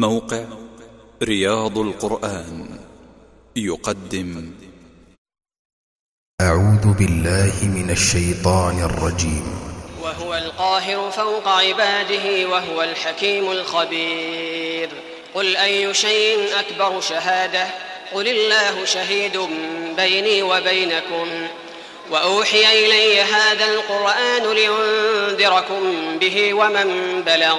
موقع رياض القرآن يقدم. أعوذ بالله من الشيطان الرجيم. وهو القاهر فوق عباده وهو الحكيم الخبير. قل أي شيء أكبر شهادة؟ قل الله شهيد بيني وبينكم. وأوحي إلي هذا القرآن لينذركم به ومن بلغ.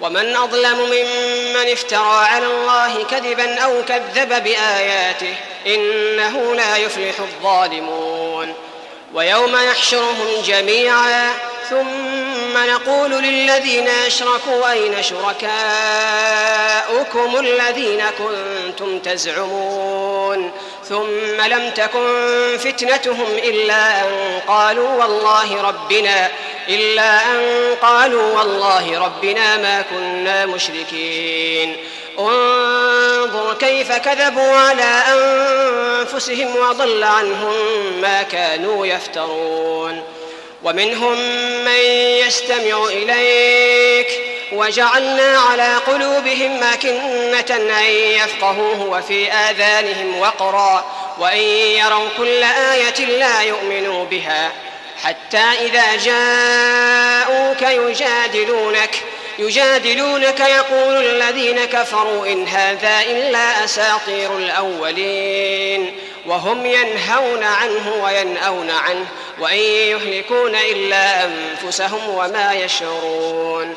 ومن أظلم ممن افترى على الله كذبا أو كذب بآياته إنه لا يفلح الظالمون. ويوم يحشرهم جميعا ثم نقول للذين أشركوا أين شركاؤكم الذين كنتم تزعمون؟ ثم لم تكن فتنتهم إلا أن قالوا والله ربنا إلا أن قالوا والله ربنا ما كنا مشركين. انظر كيف كذبوا على أنفسهم وضل عنهم ما كانوا يفترون. ومنهم من يستمع إليك. وجعلنا على قلوبهم ماكنة أن يفقهوه وفي آذانهم وقرا. وإن يروا كل آية لا يؤمنوا بها. حتى إذا جاءوك يجادلونك يجادلونك يقول الذين كفروا إن هذا إلا أساطير الأولين وهم ينهون عنه وينأون عنه وإن يهلكون إلا أنفسهم وما يشعرون.